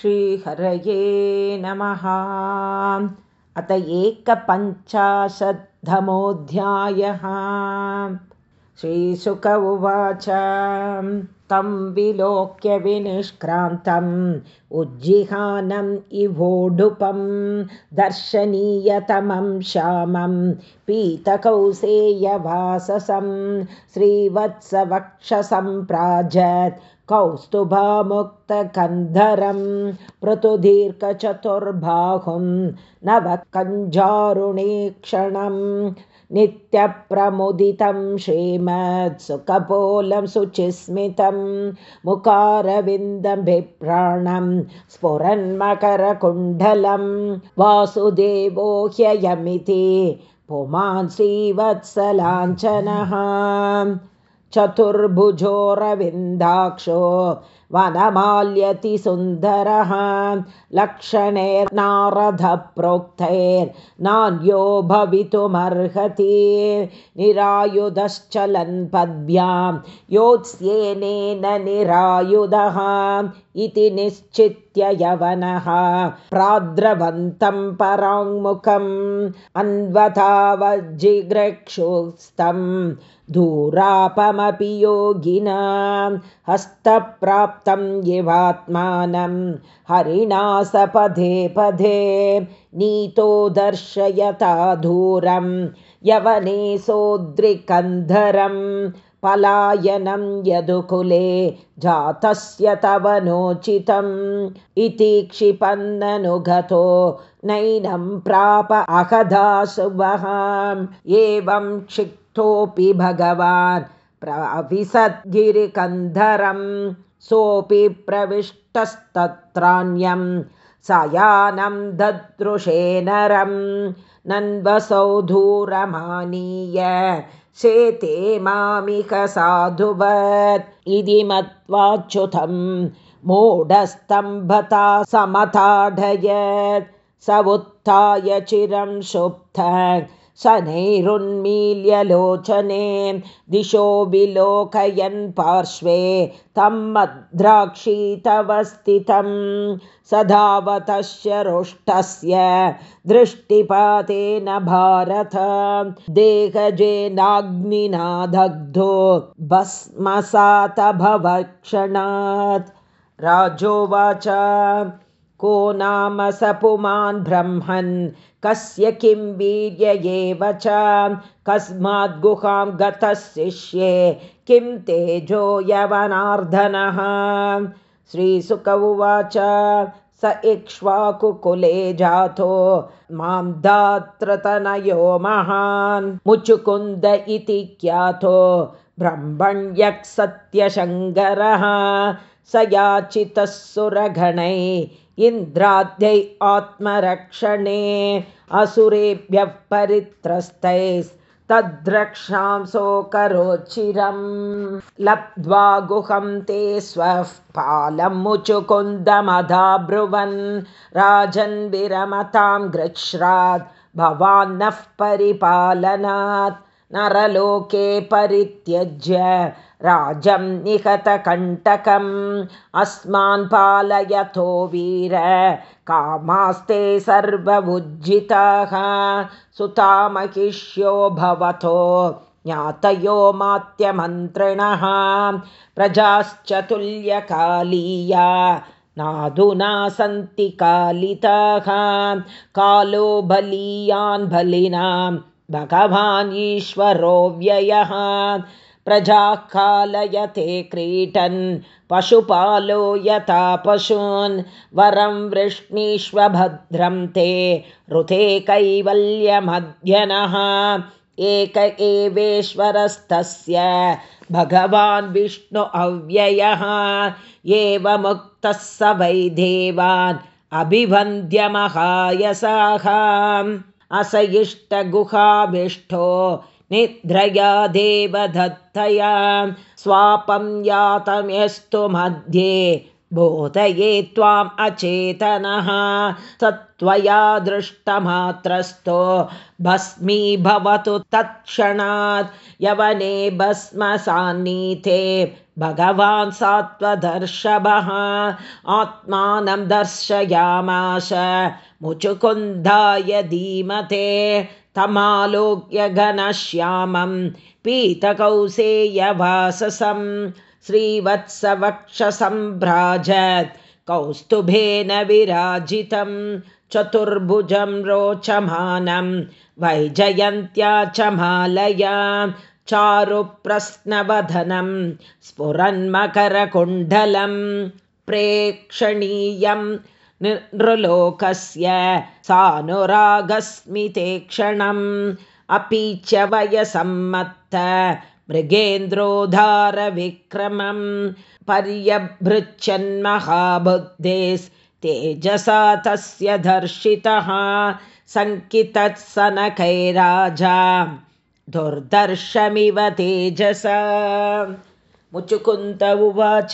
श्रीहरये नमः। अत एकपञ्चाशद्धमोऽध्यायः। श्रीशुक उवाच तं विलोक्य विनिष्क्रान्तम् उज्जिहानम् इवोडुपं दर्शनीयतमं श्यामं पीतकौसेयवाससं श्रीवत्सवक्षसम्प्राजत् कौस्तुभमुक्तकन्धरं पृथुदीर्घचतुर्बाहुं नवकञ्जारुणीक्षणम् नित्यप्रमुदितं श्रीमत्सुकपोलं शुचिस्मितं मुकारविन्दबिभ्राणं स्फुरन्मकरकुण्डलं वासुदेवो ह्ययमिति पुमान् श्रीवत्सलाञ्छनः चतुर्भुजोरविन्दाक्षो वनमाल्यति सुन्दरः लक्षणैर्नारदप्रोक्तैर्नान्यो भवितुमर्हति। निरायुधश्चलन् पद्भ्यां योत्स्येनेन निरायुधः इति निश्चित्य यवनः। प्राद्रवन्तं पराङ्मुखम् अन्वतावज्जिघ्रक्षुस्तं दूरापमपि योगिना हस्तप्राप्तं यवात्मानं हरिणा सपदे पदे नीतो दर्शयता दूरं। यवने सोद्रिकन्धरं पलायनं यदुकुले जातस्य तव नोचितम्। इति क्षिपन्ननुगतो नैनं प्राप अहदाशुभः एवं क्षिक्तोऽपि भगवान् प्रविशद्गिरिकन्धरं सोऽपि प्रविष्टस्तत्रान्यं सयानं ददृशे नरं नन्वसौ दूरमानीय शेते मामिक साधुवत् इति मत्वाच्युतं मूढस्तम्भता समताडयत् स उत्थाय चिरं शुप्त शनैरुन्मील्यलोचने दिशो विलोकयन् पार्श्वे तं मद्राक्षीतवस्थितं सधावतस्य रोष्टस्य दृष्टिपातेन भारत। देहजेनाग्निना दग्धो भस्मसातभवक्षणात्। राजोवाच को नाम स पुमान् ब्रह्मन् कस्य किं वीर्य एव च कस्माद्गुहां गतः शिष्ये किं तेजो यवनार्दनः श्रीसुक उवाच स इक्ष्वाकुकुले जातो मां दात्रतनयो महान्। मुचुकुन्द इति ख्यातो ब्रह्मण्यक् सत्यशङ्करः स याचितः सुरगणै इन्द्राद्यै आत्मरक्षणे असुरेभ्यः परित्रस्तैस्तद्रक्षां सोऽकरोचिरं लब्ध्वा गुहं ते स्वः पालं मुचुकुन्दमधाब्रुवन्। राजन् विरमतां गृह्रात् भवान्नः परिपालनात्। नरलोके परित्यज्य राजं निहतकण्टकम् अस्मान् पालयतो वीर कामास्ते सर्वमुज्जिताः सुतामहिष्यो भवतो ज्ञातयो मात्यमन्त्रिणः प्रजाश्च तुल्यकालीया नाधुना सन्ति कालिताः कालो बलीयान् बलिनां भगवान् ईश्वरो व्ययः प्रजाः कालयते क्रीटन् पशुपालो यथा पशून् वरं वृष्णीष्वभद्रं ते ऋते कैवल्यमध्यनः। एक एवेश्वरस्तस्य भगवान् विष्णु अव्ययः। एवमुक्तः स वै देवान् अभिवन्द्यमहायसाः अस इष्टगुहाभिष्ठो निद्रया देवदत्तया स्वापं यातमेस्तु मध्ये बोधये त्वाम् अचेतनः सत्त्वया दृष्टमात्रस्थो भस्मी भवतु तत्क्षणात् यवने भस्मसान्नीते भगवान् सात्वदर्शभः आत्मानं दर्शयामाश मुचुकुन्धाय धीमते तमालोक्य घनश्यामं पीतकौसेयवाससं श्रीवत्सवक्षसम्भ्राजत् कौस्तुभेन विराजितं चतुर्भुजं रोचमानं वैजयन्त्या च मालया चारुप्रश्नवधनं स्फुरन्मकरकुण्डलं प्रेक्षणीयं नृलोकस्य सानुरागस्मिते क्षणम् अपि च वयसम्मत्त मृगेन्द्रोधारविक्रमं पर्यभृच्छन्महाबुद्धेस्तेजसा तस्य दर्शितः सनकैराजा दुर्दर्शमिव तेजसा मुचुकुन्त उवाच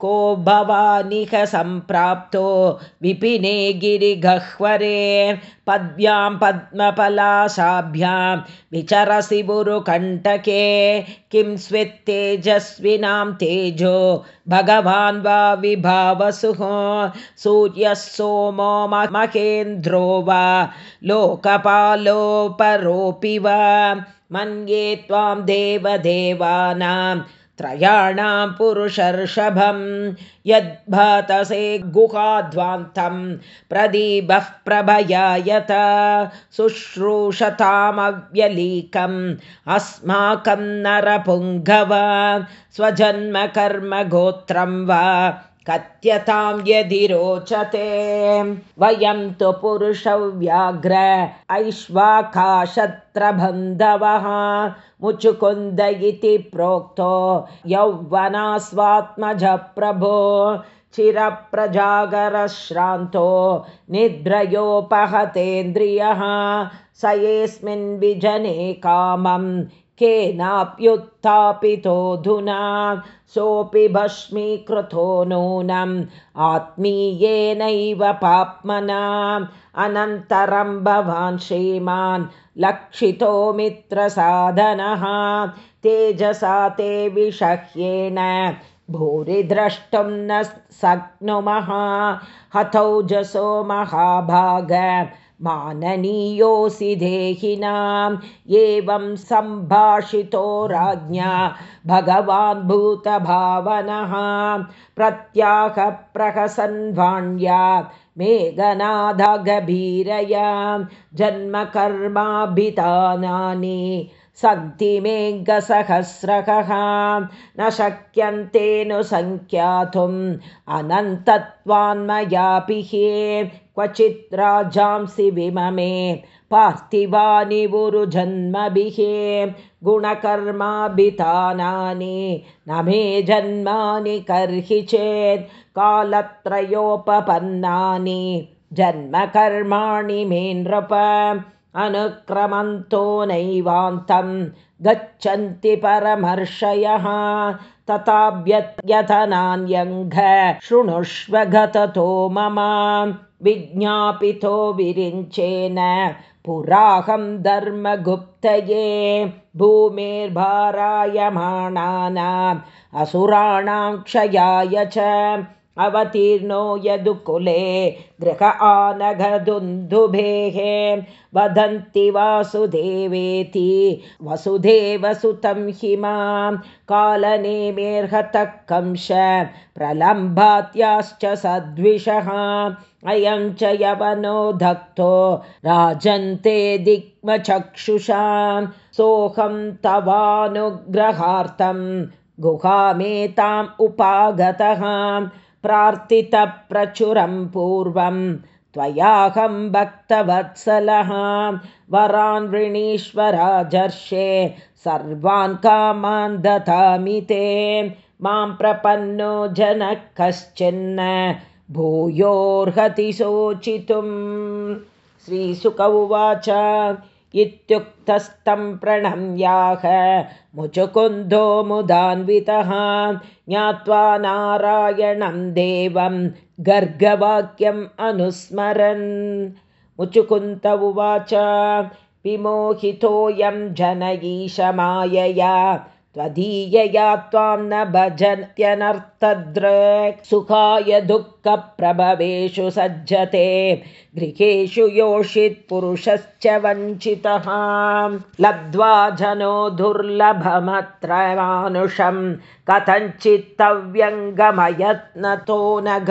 को भवानिह सम्प्राप्तो विपिने गिरिगह्वरे। पद्भ्यां पद्मपलाशाभ्यां विचरसि बुरुकण्टके किं स्वित्तेजस्विनां तेजो भगवान् वा विभावसुः। सूर्यः सोमो महेन्द्रो वा लोकपालोपरोऽपि वा मन्ये त्वां देवदेवानां त्रयाणां पुरुषर्षभं यद्भातसे गुहाध्वान्तं प्रदीपः प्रभयायत शुश्रूषतामव्यलीकम् अस्माकं नरपुङ्गव स्वजन्मकर्मगोत्रं वा कथ्यतां यदि रोचते। वयं तु पुरुषव्याघ्र ऐश्वाकाशत्रबन्धवः। मुचुकुन्द इति प्रोक्तो यौवनास्वात्मज प्रभो चिरप्रजागरश्रान्तो निद्रयोपहतेन्द्रियः। स येऽस्मिन् विजने कामं केनाप्युत्थापितोऽधुना सोऽपि भस्मीकृतो नूनम् आत्मीयेनैव पाप्मनाम् अनन्तरं भवान् श्रीमान् लक्षितो मित्रसाधनः तेजसा ते विषह्येन भूरि द्रष्टुं न शक्नुमः। हतौजसो महाभाग माननीयोऽसि देहिनाम् एवं सम्भाषितो राज्ञा भगवान् भूतभावनः। प्रत्याहप्रहसन्वाण्या मेघनादगभीरया जन्मकर्माभितानानि सन्ति मेघसहस्रकः न शक्यन्तेऽनुसङ्ख्यातुम् अनन्तत्वान्मयापि क्वचित् राजांसि विममे पार्थिवानि गुरुजन्मभिः गुणकर्माभितानानि न मे जन्मानि कर्हि चेत् कालत्रयोपपन्नानि। जन्मकर्माणि मे नृप अनुक्रमन्तो नैवान्तं गच्छन्ति परमर्षयः तथाभ्यत्यथनान्यङ्घ शृणुष्व गततो मम विज्ञापितो विरिञ्चेन पुराहं धर्मगुप्तये भूमेर्भारायमाणानाम् असुराणां क्षयाय च अवतीर्णो यदुकुले गृह आनघदुन्दुभेः वदन्ति वासुदेवेति वसुदेवसुतं हि मां कालनेमेर्हतः कंश प्रलम्भात्याश्च सद्विषः। अयं च यवनो धक्तो राजन्ते दिग्मचक्षुषां सोऽहं तवानुग्रहार्थं गुहामेताम् उपागतः प्रार्थितप्रचुरं पूर्वं त्वयाहं भक्तवत्सलः वरान् वृणीश्वराजर्षे सर्वान् कामान् ददामि ते। मां प्रपन्नो जनः कश्चिन्न भूयोर्हति शोचितुं श्रीसुक उवाच इत्युक्तस्तं प्रणम्याह मुचुकुन्दो मुदान्वितः ज्ञात्वा नारायणं देवं गर्गवाक्यम् अनुस्मरन्। मुचुकुन्त उवाच विमोहितोऽयं जन ईशमायया त्वदीयया त्वां न भजत्यनर्थदृक् सुखाय दुःखप्रभवेषु सज्जते। गृहेषु योषित्पुरुषश्च वञ्चितः। लब्ध्वा जनो दुर्लभमत्र मानुषं कथञ्चित्तव्यङ्गमयत्नतो नघ।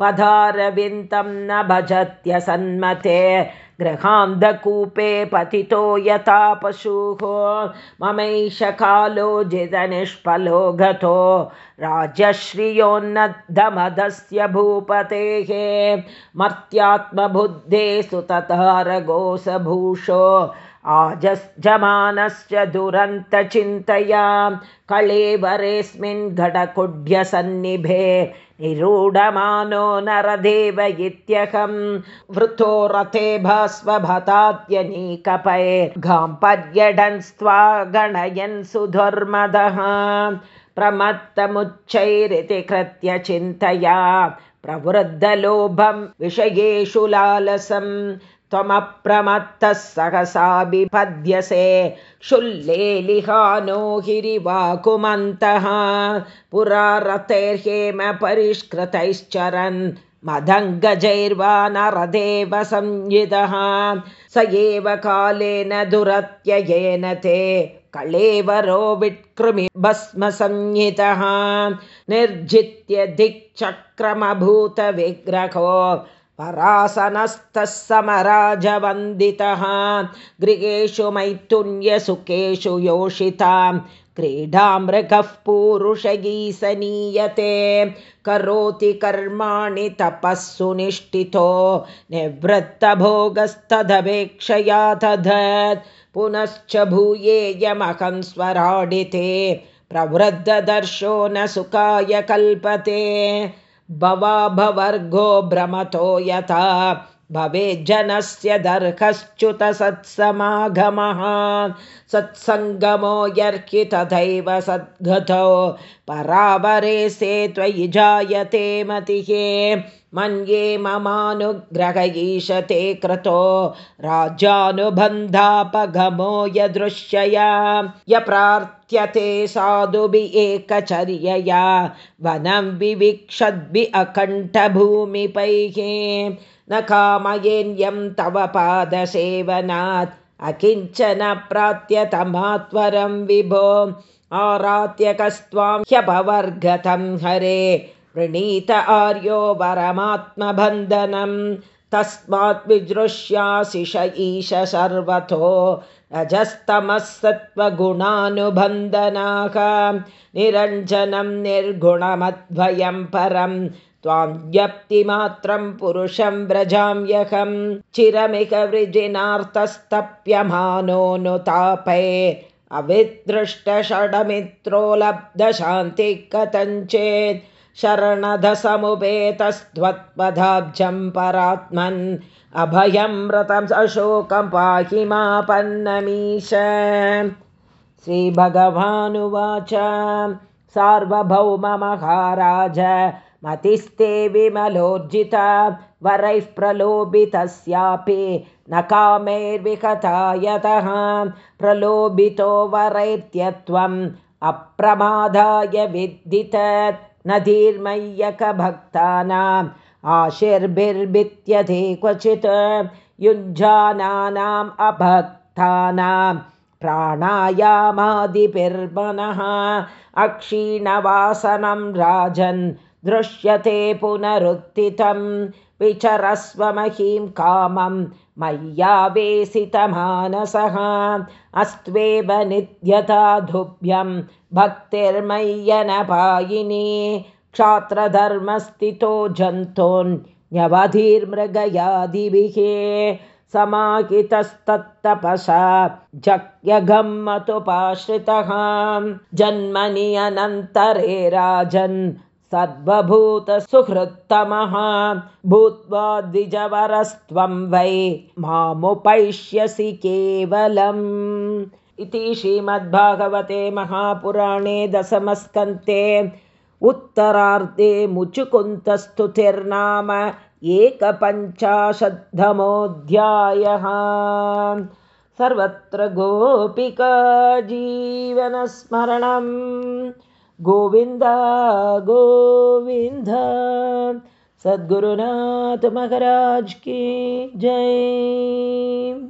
पदारविन्दं न भजत्यसन्मते गृहान्धकूपे पतितो यथा पशुः। ममैष कालो जिदनिष्फलो गतो राजश्रियोन्नद्धमदस्य भूपतेः। मर्त्यात्मबुद्धे सुततारगोसभूषो आजमानस्य दुरन्तचिन्तया कळेवरेऽस्मिन् घटकुड्यसन्निभे निरूढमानो नरदेव इत्यहं वृतो रथे भास्वभतात्यनीकपैर्घां पर्यडन्स्त्वा गणयन् सुधर्मदः प्रमत्तमुच्चैरिति कृत्य चिन्तया प्रवृद्धलोभं विषयेषु लालसम् त्वमप्रमत्तः सहसा बिपद्यसे शुल्लेलिहानो हिरिवाकुमन्तः पुरा रथैर्हेम परिष्कृतैश्चरन् मदङ्गजैर्वा नरदेव संयुधः स एव कालेन दुरत्ययेन ते कळेवरो विट्कृमि भस्मसंहितः। निर्जित्य दिक्चक्रमभूतविग्रहो परासनस्तः समराजवन्दितः गृहेषु मैथुन्यसुखेषु योषितां क्रीडां मृगः पूरुषगीसनीयते करोति कर्माणि तपः सुनिष्ठितो निवृत्तभोगस्तदपेक्षया तदत् पुनश्च भूयेयमहं स्वराडिते। प्रवृद्धदर्शो न सुखाय कल्पते भवाभवर्गो भ्रमतो यथा। भवेज्जनस्य दर्हश्च्युतसत्समागमः सत्सङ्गमो यर्हि तथैव सद्गतौ। परावरे से त्वयि जायते मतिः मन्ये ममानुग्रह ईशते कृतो राज्यानुबन्धापगमो यदृश्यया। य प्रार्थ्यते साधुभि एकचर्यया वनं विवीक्षद्भि अकण्ठभूमिपैः न कामयेन्यं तव पादसेवनात् अकिञ्चन प्रात्यतमात्वरं विभो। आरात्यकस्त्वां ह्यपवर्गतं हरे वृणीत आर्यो वरमात्मबन्धनं तस्मात् विजृष्याशिष ईश सर्वतो। रजस्तमस्सत्त्वगुणानुबन्धनाः निरञ्जनं निर्गुणमद्वयं परं त्वां व्यक्तिमात्रं पुरुषं व्रजाम्यहं चिरमिह वृजिनार्थस्तप्यमानोऽनुतापे अविदृष्टषडमित्रो लब्धशान्तिः कथञ्चेत् शरणधसमुपेतस्त्वत्पदाब्जं परात्मन्। अभयं व्रतं अशोकं पाहि मापन्नमीश श्रीभगवानुवाच। सार्वभौममहाराज मतिस्ते विमलोर्जिता वरैः प्रलोभितस्यापि न कामैर्विहता यतः प्रलोभितो वरैत्यत्वम् अप्रमादाय विद्दित नदीर्मय्यकभक्तानाम् आशिर्भिर्भित्यधे क्वचित् युञ्जानानाम् अभक्तानां प्राणायामादिभिर्मनः अक्षीणवासनं राजन् दृश्यते पुनरुत्थितं विचरस्वमहीं कामं मय्यावेशितमानसः। अस्त्वेव नित्यताधुभ्यं भक्तिर्मय्यनपायिनी। क्षात्रधर्मस्थितो जन्तोन्यवधिर्मृगयादिभिः समाहितस्तत्तपसा जग्यगम्मतुपाश्रितः जन्मनि अनन्तरे राजन् सद्बभूतसुहृत्तमः। भूत्वा द्विजवरस्त्वं वै मामुपैष्यसि केवलम्। इति श्रीमद्भागवते महापुराणे दशमस्कन्ते उत्तरार्धे मुचुकुन्तस्तुतिर्नाम एकपञ्चाशद्धमोऽध्यायः। सर्वत्र गोपिका जीवनस्मरणं गोविन्द गोविन्द सद्गुरुनाथमहराज की जय